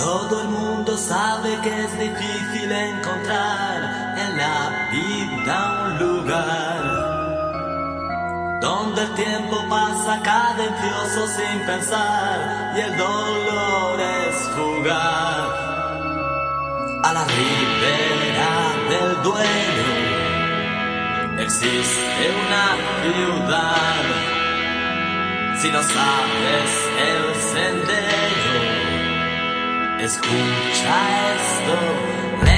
Todo el mundo sabe que es difícil encontrar en la vida un lugar donde el tiempo pasa cadencioso sin pensar y el dolor es jugar a la ribera del duelo. Existe una ciudad. Si no sabes el sendero Escucha esto,